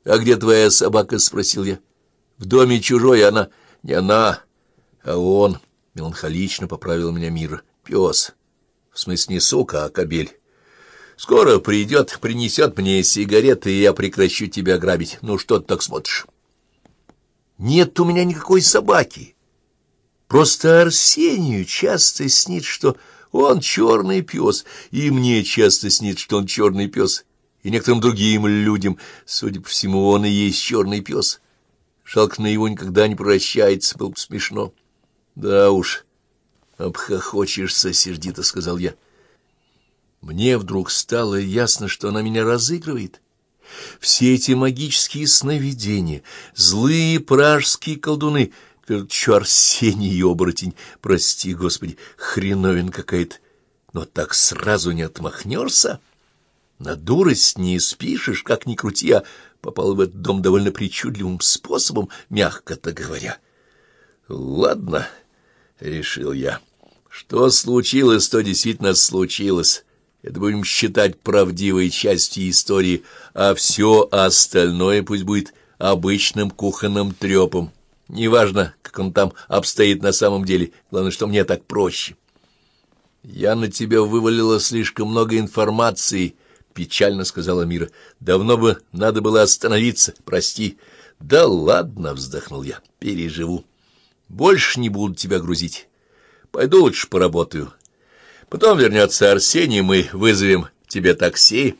— А где твоя собака? — спросил я. — В доме чужой она. Не она, а он. Меланхолично поправил меня мир. Пес. В смысле не сука, а кобель. Скоро придет, принесет мне сигареты, и я прекращу тебя грабить. Ну, что ты так смотришь? Нет у меня никакой собаки. Просто Арсению часто снит, что он черный пес, и мне часто снит, что он черный пес, и некоторым другим людям, судя по всему, он и есть черный пес. Жалко, на его никогда не прощается, было бы смешно. Да уж, обхохочешься, — сердито сказал я. Мне вдруг стало ясно, что она меня разыгрывает. Все эти магические сновидения, злые пражские колдуны, что Арсений оборотень, прости, Господи, хреновин какая-то, но так сразу не отмахнешься. На дурость не спишешь, как ни крути, а попал в этот дом довольно причудливым способом, мягко-то говоря. Ладно, — решил я, — что случилось, то действительно случилось. Это будем считать правдивой частью истории, а все остальное пусть будет обычным кухонным трепом. Неважно, как он там обстоит на самом деле, главное, что мне так проще. «Я на тебя вывалила слишком много информации», — печально сказала Мира. «Давно бы надо было остановиться, прости». «Да ладно», — вздохнул я, — «переживу. Больше не буду тебя грузить. Пойду лучше поработаю». Потом вернется Арсений, мы вызовем тебе такси.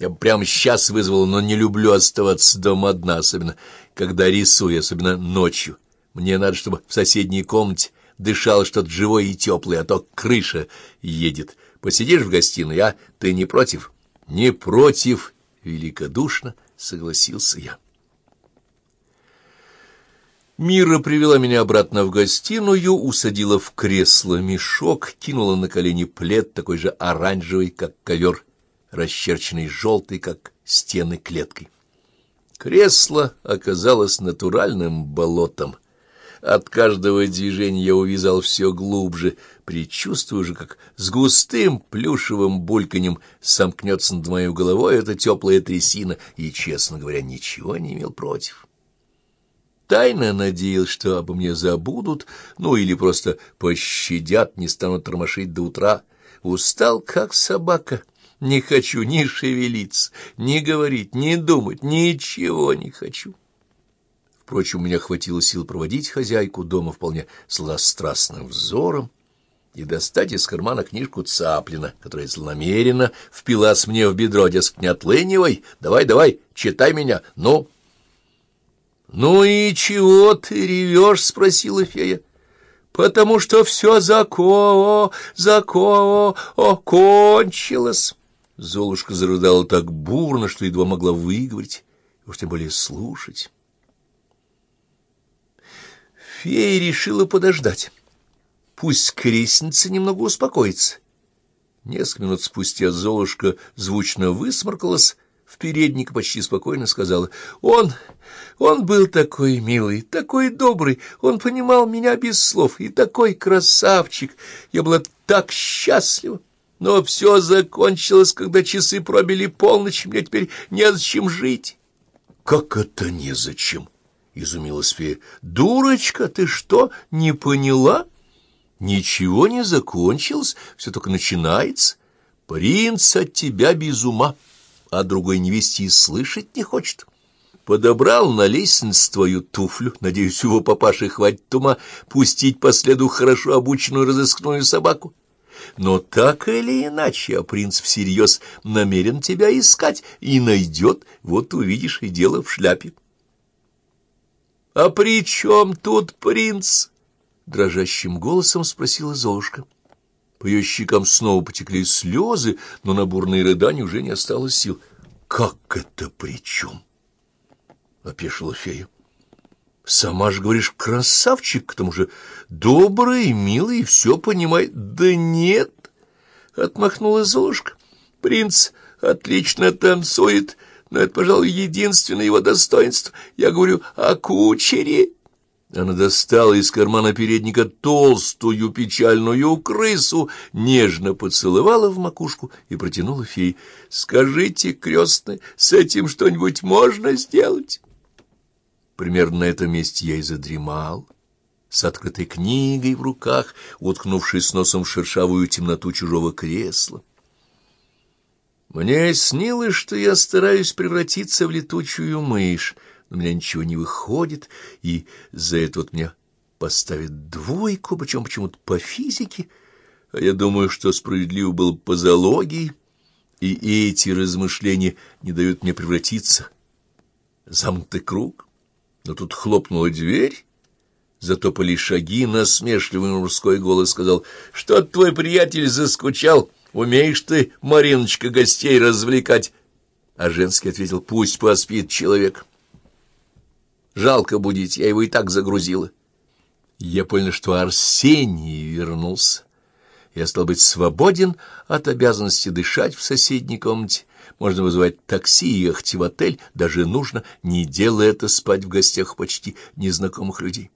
Я бы прямо сейчас вызвал, но не люблю оставаться дома одна, особенно когда рисую, особенно ночью. Мне надо, чтобы в соседней комнате дышало что-то живое и теплое, а то крыша едет. Посидишь в гостиной, а ты не против? Не против, великодушно согласился я. Мира привела меня обратно в гостиную, усадила в кресло мешок, кинула на колени плед, такой же оранжевый, как ковер, расчерченный желтый, как стены клеткой. Кресло оказалось натуральным болотом. От каждого движения я увязал все глубже, предчувствуя же, как с густым плюшевым бульканем сомкнется над моей головой эта теплая трясина, и, честно говоря, ничего не имел против тайно надеялся, что обо мне забудут, ну или просто пощадят, не станут тормошить до утра. Устал, как собака. Не хочу ни шевелиться, ни говорить, ни думать, ничего не хочу. Впрочем, у меня хватило сил проводить хозяйку дома вполне сладострастным взором и достать из кармана книжку Цаплина, которая злонамеренно впилась мне в бедро, дескать, не отлынивай, давай, давай, читай меня, ну... — Ну и чего ты ревешь? — спросила фея. — Потому что все зако, зако, о, кончилось. Золушка зарыдала так бурно, что едва могла выговорить, уж тем более слушать. Фея решила подождать. Пусть крестница немного успокоится. Несколько минут спустя Золушка звучно высморкалась, в передник почти спокойно сказала. «Он... он был такой милый, такой добрый, он понимал меня без слов, и такой красавчик. Я была так счастлива. Но все закончилось, когда часы пробили полночь, мне теперь незачем жить». «Как это незачем?» — изумилась фея. «Дурочка, ты что, не поняла?» «Ничего не закончилось, все только начинается. Принц от тебя без ума» а другой невесте и слышать не хочет. Подобрал на лестнице твою туфлю, надеюсь, его папаше хватит ума пустить по следу хорошо обученную разыскную собаку. Но так или иначе, а принц всерьез намерен тебя искать и найдет, вот увидишь и дело в шляпе. — А при чем тут принц? — дрожащим голосом спросила Золушка. По ее щекам снова потекли слезы, но на бурные рыдания уже не осталось сил. — Как это при чем? — опешила фея. — Сама же говоришь, красавчик, к тому же добрый, милый, все понимает. — Да нет, — отмахнулась Золушка. — Принц отлично танцует, но это, пожалуй, единственное его достоинство. Я говорю о кучере. Она достала из кармана передника толстую печальную крысу, нежно поцеловала в макушку и протянула фей. — Скажите, крестный, с этим что-нибудь можно сделать? Примерно на этом месте я и задремал, с открытой книгой в руках, уткнувшись носом в шершавую темноту чужого кресла. Мне снилось, что я стараюсь превратиться в летучую мышь, но у меня ничего не выходит, и за это вот мне поставят двойку, причем почему-то по физике, а я думаю, что справедливо было по зоологии, и эти размышления не дают мне превратиться. Замкнутый круг. Но тут хлопнула дверь, затопали шаги, насмешливый мужской голос сказал, «Что твой приятель заскучал? Умеешь ты, Мариночка, гостей развлекать?» А женский ответил, «Пусть поспит человек». Жалко будить, я его и так загрузила. Я понял, что Арсений вернулся. Я стал быть свободен от обязанности дышать в соседней комнате. Можно вызывать такси и ехать в отель, даже нужно, не делая это, спать в гостях почти незнакомых людей.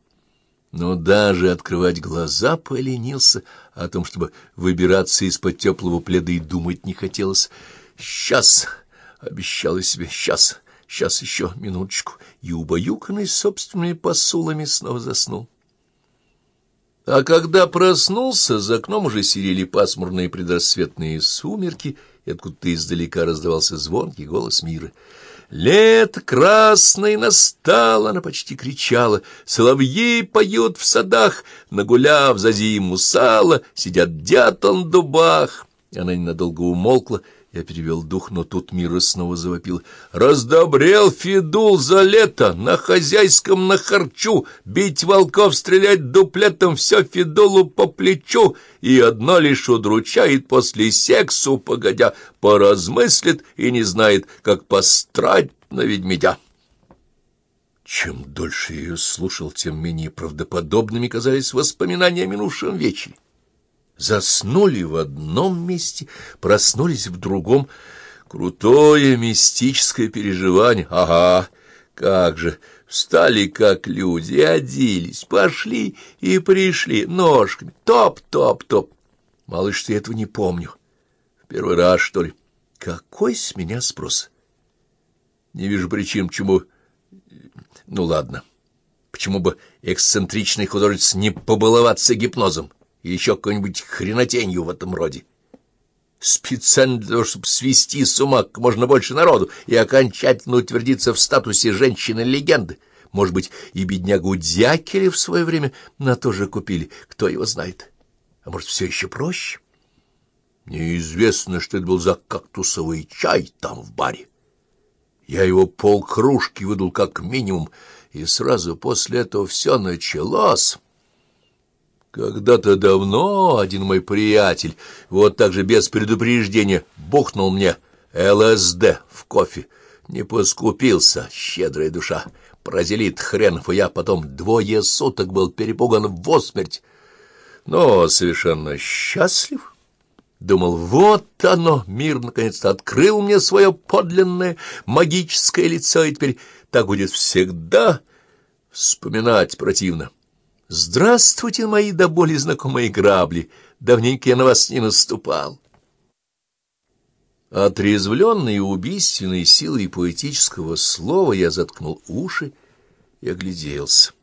Но даже открывать глаза поленился, о том, чтобы выбираться из-под теплого пледа и думать не хотелось. «Сейчас!» — обещала себе, «сейчас!» Сейчас еще минуточку, и убаюканный собственными посулами снова заснул. А когда проснулся, за окном уже серели пасмурные предрассветные сумерки, и откуда-то издалека раздавался звонкий голос мира. «Лето красное настало!» — она почти кричала. «Соловьи поют в садах, нагуляв за зиму сало, сидят дятел дубах!» Она ненадолго умолкла, — я перевел дух, но тут Мира снова завопил. «Раздобрел Федул за лето, на хозяйском на харчу, бить волков, стрелять дуплетом, все Федулу по плечу, и одно лишь удручает после сексу, погодя, поразмыслит и не знает, как пострать на ведмедя». Чем дольше я ее слушал, тем менее правдоподобными казались воспоминания о минувшем вечере. Заснули в одном месте, проснулись в другом. Крутое мистическое переживание. Ага, как же! Встали, как люди, оделись, пошли и пришли ножками. Топ-топ-топ. Малыш, что я этого не помню. В первый раз, что ли? Какой с меня спрос? Не вижу причин, почему... Ну, ладно. Почему бы эксцентричный художник не побаловаться гипнозом? И еще какой-нибудь хренотенью в этом роде. Специально для того, чтобы свести с ума как можно больше народу и окончательно утвердиться в статусе женщины-легенды. Может быть, и беднягу Дякеля в свое время на то же купили, кто его знает. А может, все еще проще? Неизвестно, что это был за кактусовый чай там в баре. Я его полкружки выдал как минимум, и сразу после этого все началось... Когда-то давно один мой приятель, вот так же без предупреждения, бухнул мне ЛСД в кофе. Не поскупился, щедрая душа. Прозелит хренов, и я потом двое суток был перепуган в осмерть. Но совершенно счастлив. Думал, вот оно, мир наконец-то открыл мне свое подлинное магическое лицо, и теперь так будет всегда. Вспоминать противно. Здравствуйте, мои до боли знакомые грабли! Давненько я на вас не наступал. Отрезвленный убийственной силой поэтического слова я заткнул уши и огляделся.